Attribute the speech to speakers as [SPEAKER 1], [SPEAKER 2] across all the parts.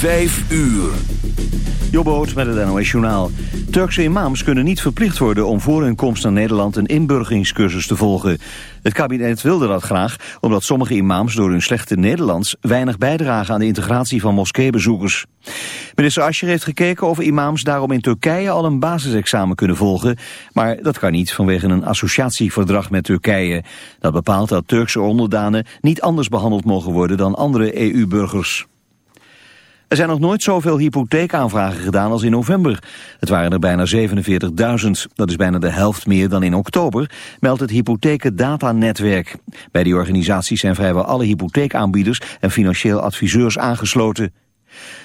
[SPEAKER 1] Vijf uur.
[SPEAKER 2] Jobboot met het NOS Journaal. Turkse imams kunnen niet verplicht worden om voor hun komst naar Nederland een inburgeringscursus te volgen. Het kabinet wilde dat graag, omdat sommige imams door hun slechte Nederlands weinig bijdragen aan de integratie van moskeebezoekers. Minister Ascher heeft gekeken of imams daarom in Turkije al een basisexamen kunnen volgen, maar dat kan niet vanwege een associatieverdrag met Turkije. Dat bepaalt dat Turkse onderdanen niet anders behandeld mogen worden dan andere EU-burgers. Er zijn nog nooit zoveel hypotheekaanvragen gedaan als in november. Het waren er bijna 47.000. Dat is bijna de helft meer dan in oktober, meldt het Hypotheken-Data-netwerk. Bij die organisatie zijn vrijwel alle hypotheekaanbieders en financieel adviseurs aangesloten.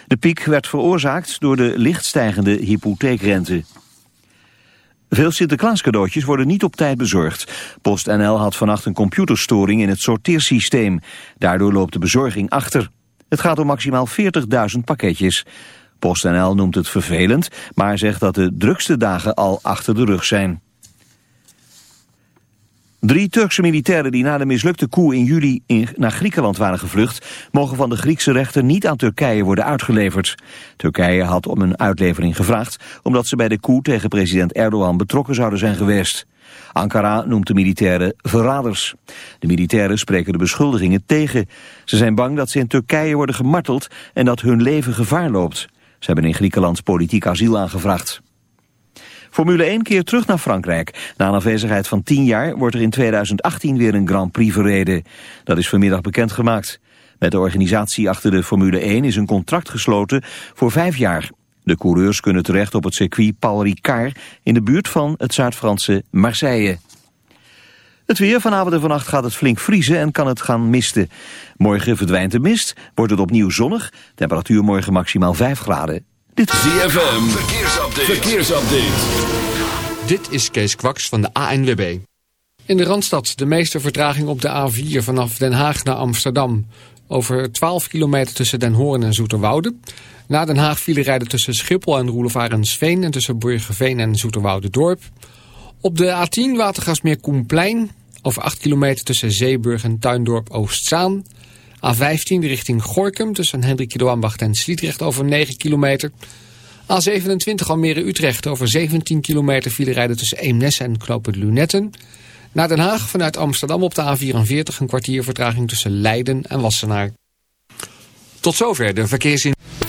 [SPEAKER 2] De piek werd veroorzaakt door de lichtstijgende hypotheekrente. Veel Sinterklaas cadeautjes worden niet op tijd bezorgd. PostNL had vannacht een computerstoring in het sorteersysteem. Daardoor loopt de bezorging achter. Het gaat om maximaal 40.000 pakketjes. PostNL noemt het vervelend, maar zegt dat de drukste dagen al achter de rug zijn. Drie Turkse militairen die na de mislukte coup in juli in, naar Griekenland waren gevlucht... mogen van de Griekse rechter niet aan Turkije worden uitgeleverd. Turkije had om een uitlevering gevraagd... omdat ze bij de coup tegen president Erdogan betrokken zouden zijn geweest. Ankara noemt de militairen verraders. De militairen spreken de beschuldigingen tegen. Ze zijn bang dat ze in Turkije worden gemarteld en dat hun leven gevaar loopt. Ze hebben in Griekenland politiek asiel aangevraagd. Formule 1 keer terug naar Frankrijk. Na een afwezigheid van 10 jaar wordt er in 2018 weer een Grand Prix verreden. Dat is vanmiddag bekendgemaakt. Met de organisatie achter de Formule 1 is een contract gesloten voor vijf jaar. De coureurs kunnen terecht op het circuit Paul Ricard in de buurt van het Zuid-Franse Marseille. Het weer, vanavond en vannacht gaat het flink vriezen en kan het gaan misten. Morgen verdwijnt de mist, wordt het opnieuw zonnig. Temperatuur morgen maximaal 5 graden.
[SPEAKER 1] Dit is ZFM, verkeersupdate. verkeersupdate.
[SPEAKER 3] Dit is Kees Kwaks van de ANWB. In de Randstad de meeste vertraging op de A4 vanaf Den Haag naar Amsterdam. Over 12 kilometer tussen Den Hoorn en Zoeterwoude. Na Den Haag vielen rijden tussen Schiphol en Roelevarensveen... en tussen Burgerveen en Zoeterwoude-dorp. Op de A10 Watergasmeer Koenplein... over 8 kilometer tussen Zeeburg en Tuindorp Oostzaan. A15 richting Gorkum tussen Hendrik Ambacht en Sliedrecht over 9 kilometer. A27 Almere-Utrecht over 17 kilometer vielen rijden tussen Eemnes en Knoopend Lunetten... Naar Den Haag vanuit Amsterdam op de A44 een kwartier vertraging tussen Leiden en Wassenaar. Tot zover de verkeersin.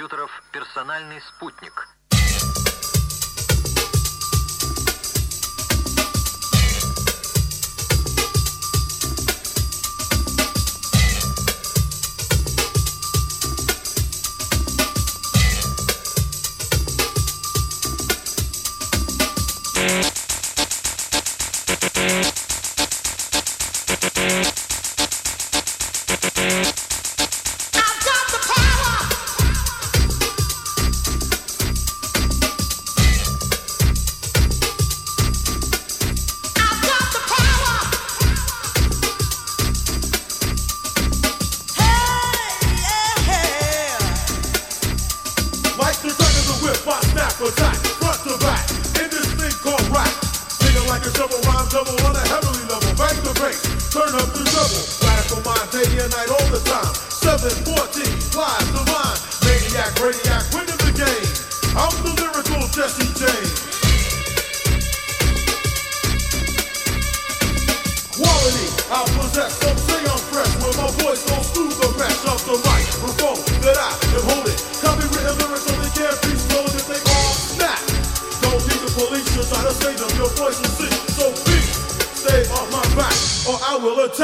[SPEAKER 4] компьютеров «Персональный спутник».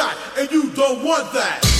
[SPEAKER 5] Attack And you don't want that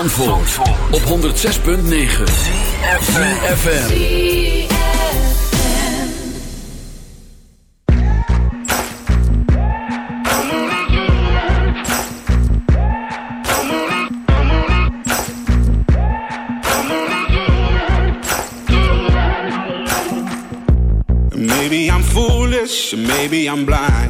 [SPEAKER 1] Zandvoort, op 106.9 CFFM
[SPEAKER 6] Maybe I'm foolish, maybe I'm blind.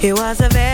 [SPEAKER 7] He was a very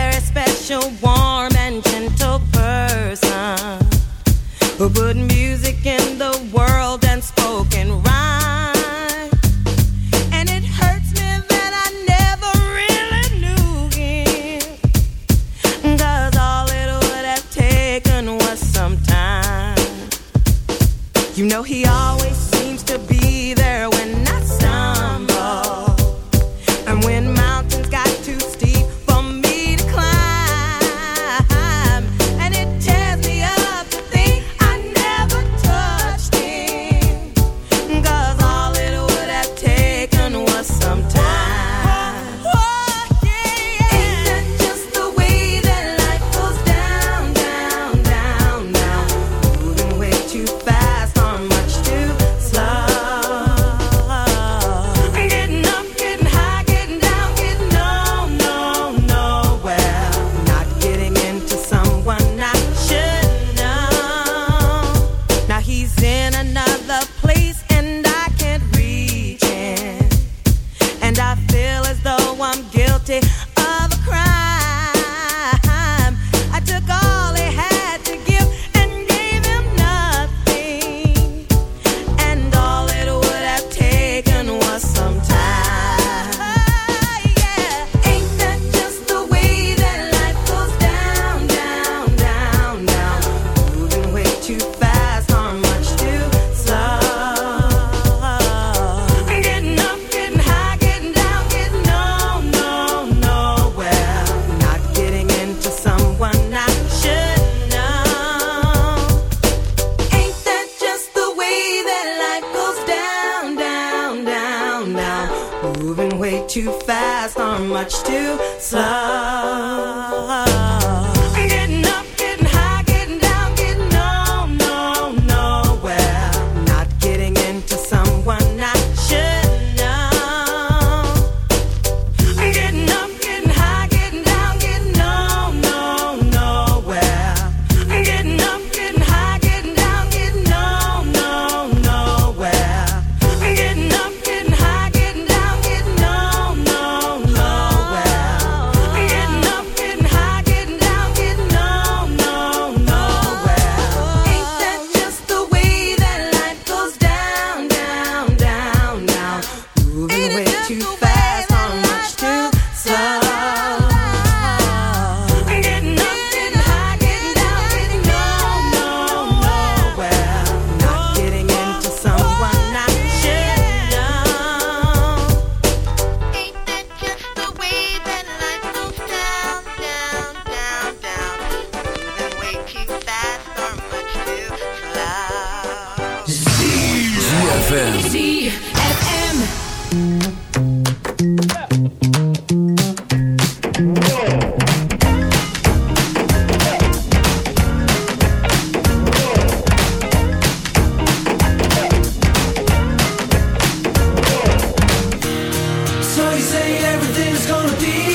[SPEAKER 8] gonna be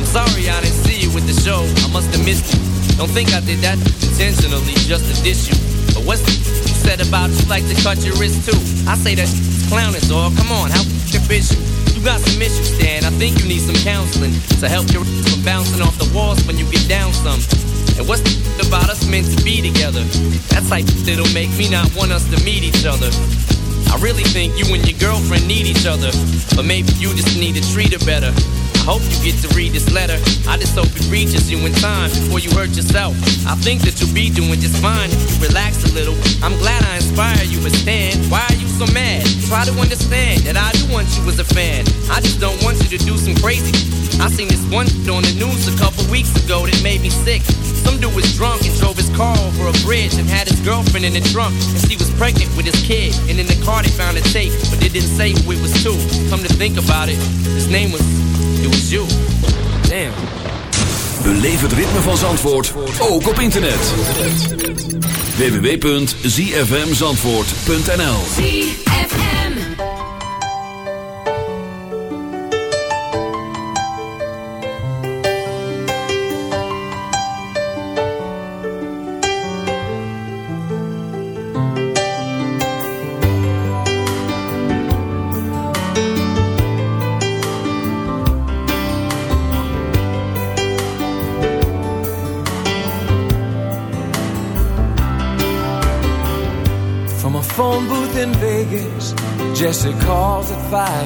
[SPEAKER 9] I'm sorry I didn't see you with the show. I must have missed you. Don't think I did that intentionally just to diss you. But what's said about you like to cut your wrist too? I say that clowning, dog. Come on, how f***ing fish you? You got some issues, Stan. I think you need some counseling to help you from bouncing off the walls when you get down some. And what's the about us meant to be together? That's like that'll make me not want us to meet each other. I really think you and your girlfriend need each other, but maybe you just need to treat her better. I hope you get to read this letter. I just hope it reaches you in time before you hurt yourself. I think that you'll be doing just fine if you relax a little. I'm glad I inspire you, but Stan, why are you so mad? Try to understand that I do want you as a fan. I just don't want you to do some crazy. I seen this one on the news a couple weeks ago that made me sick. Some dude was drunk and drove his car over a bridge and had his girlfriend in the trunk. And she was pregnant with his kid. And in the car they found a tape, but they didn't say who it was to. Come to think about it, his name was, it was you. Damn.
[SPEAKER 1] Beleef het ritme van Zandvoort, ook op internet. www.zfmzandvoort.nl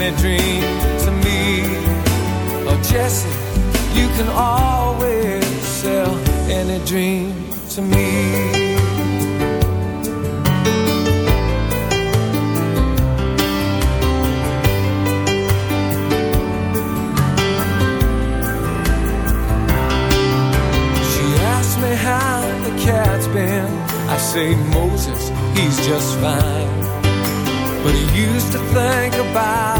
[SPEAKER 10] any dream to me. Oh, Jesse, you can always sell any dream to me. She asked me how the cat's been. I say, Moses, he's just fine. But he used to think about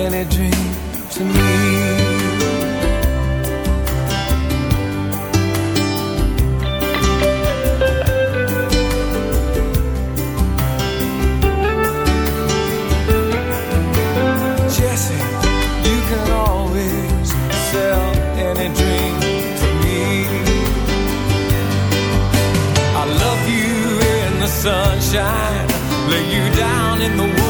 [SPEAKER 10] any dream to me. Jesse, you can always sell any dream to me. I love you in the sunshine, lay you down in the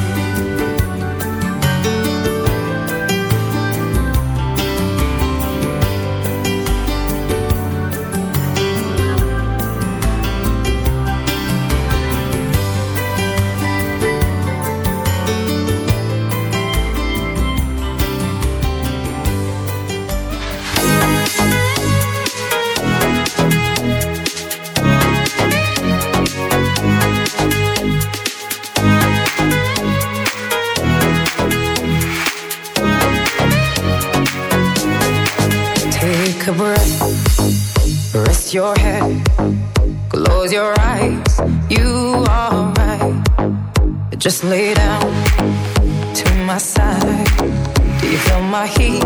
[SPEAKER 11] Lay down to my side. Do you feel my heat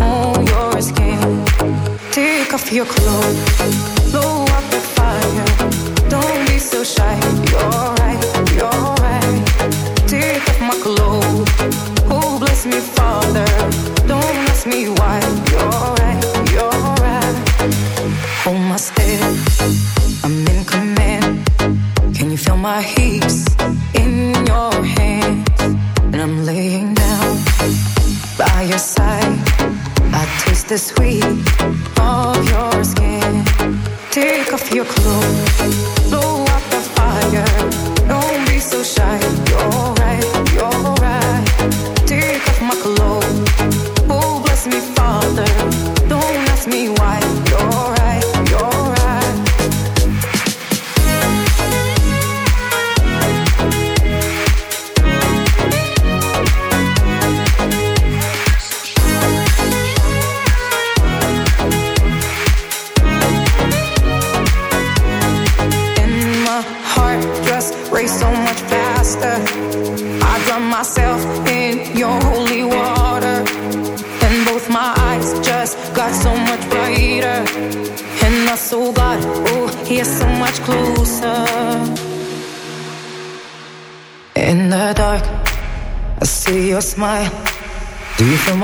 [SPEAKER 11] on your skin? Take off your clothes, blow up the fire. Don't be so shy. You're right, you're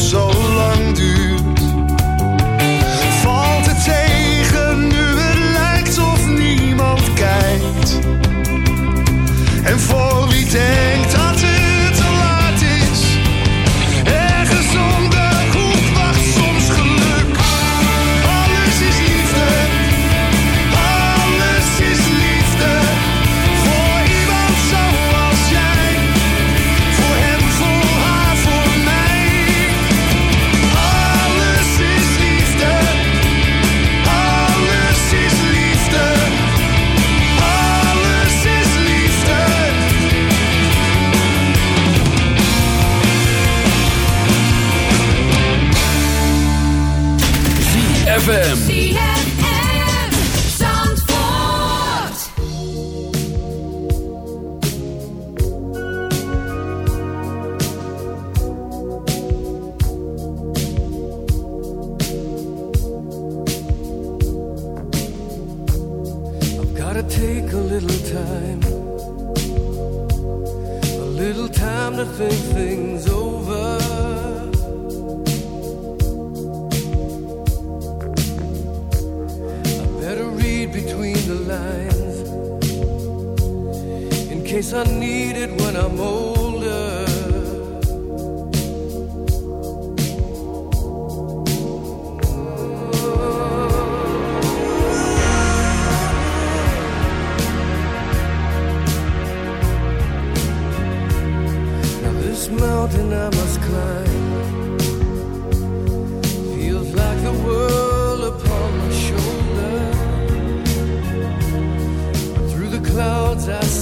[SPEAKER 11] so
[SPEAKER 12] the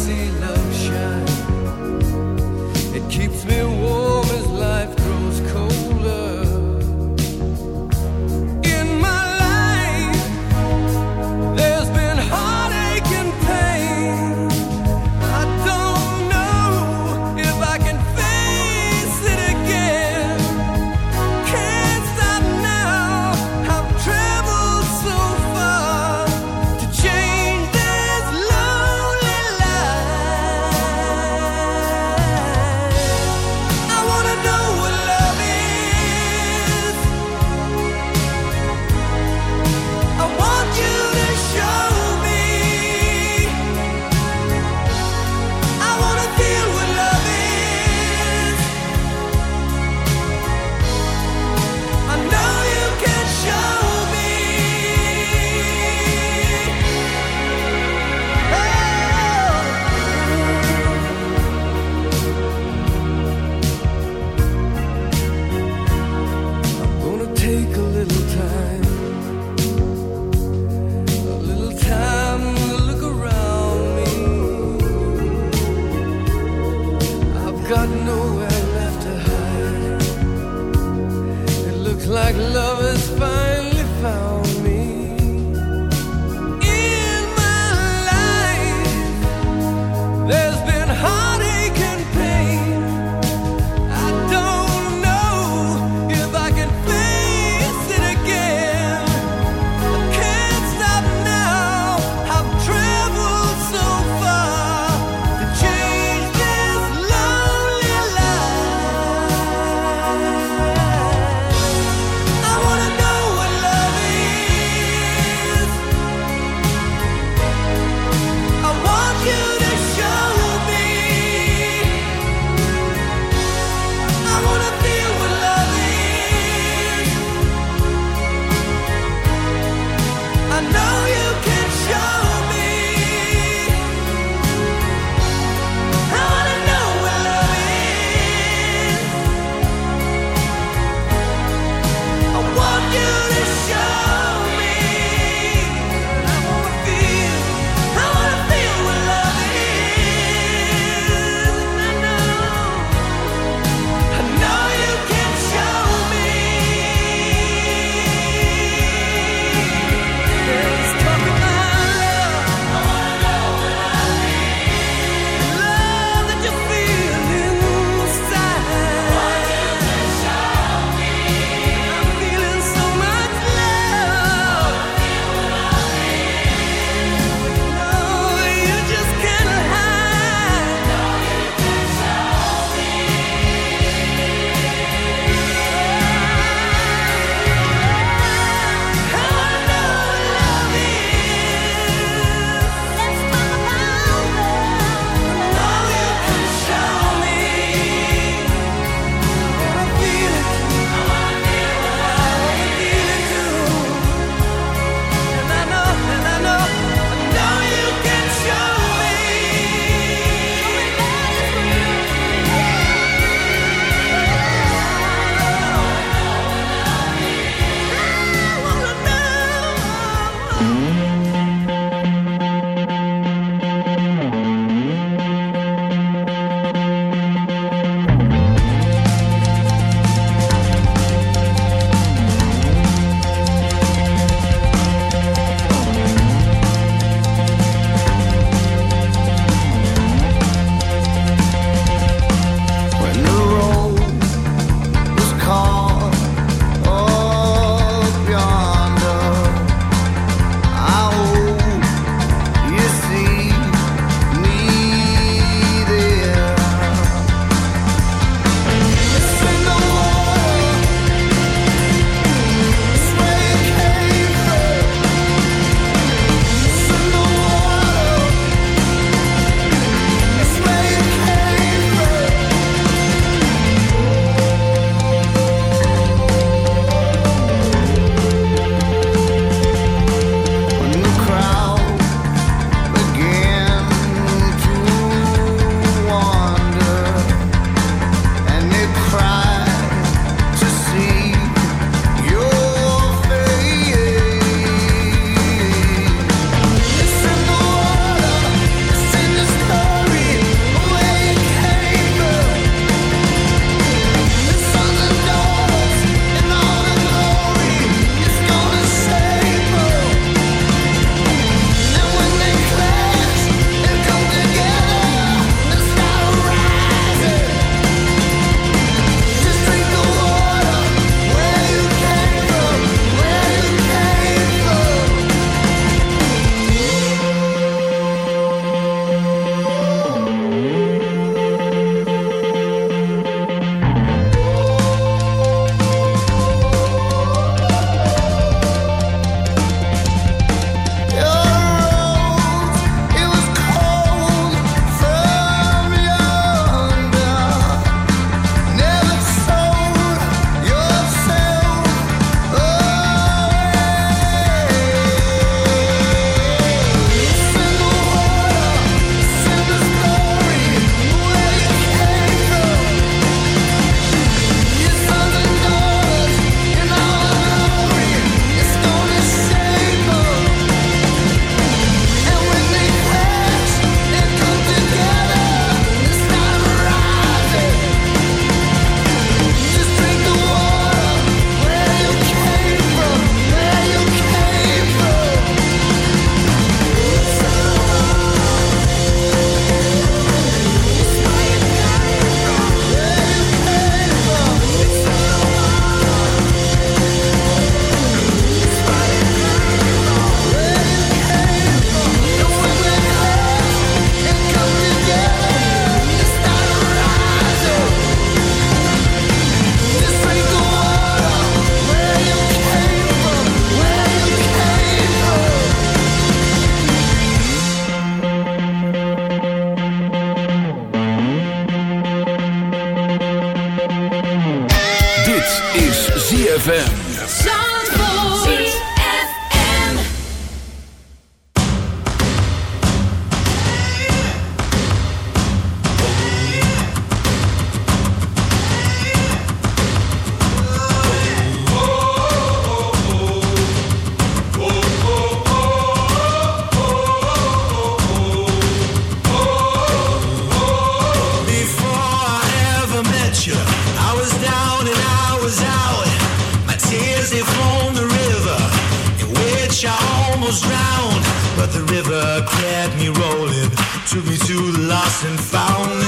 [SPEAKER 13] took me to lost and found,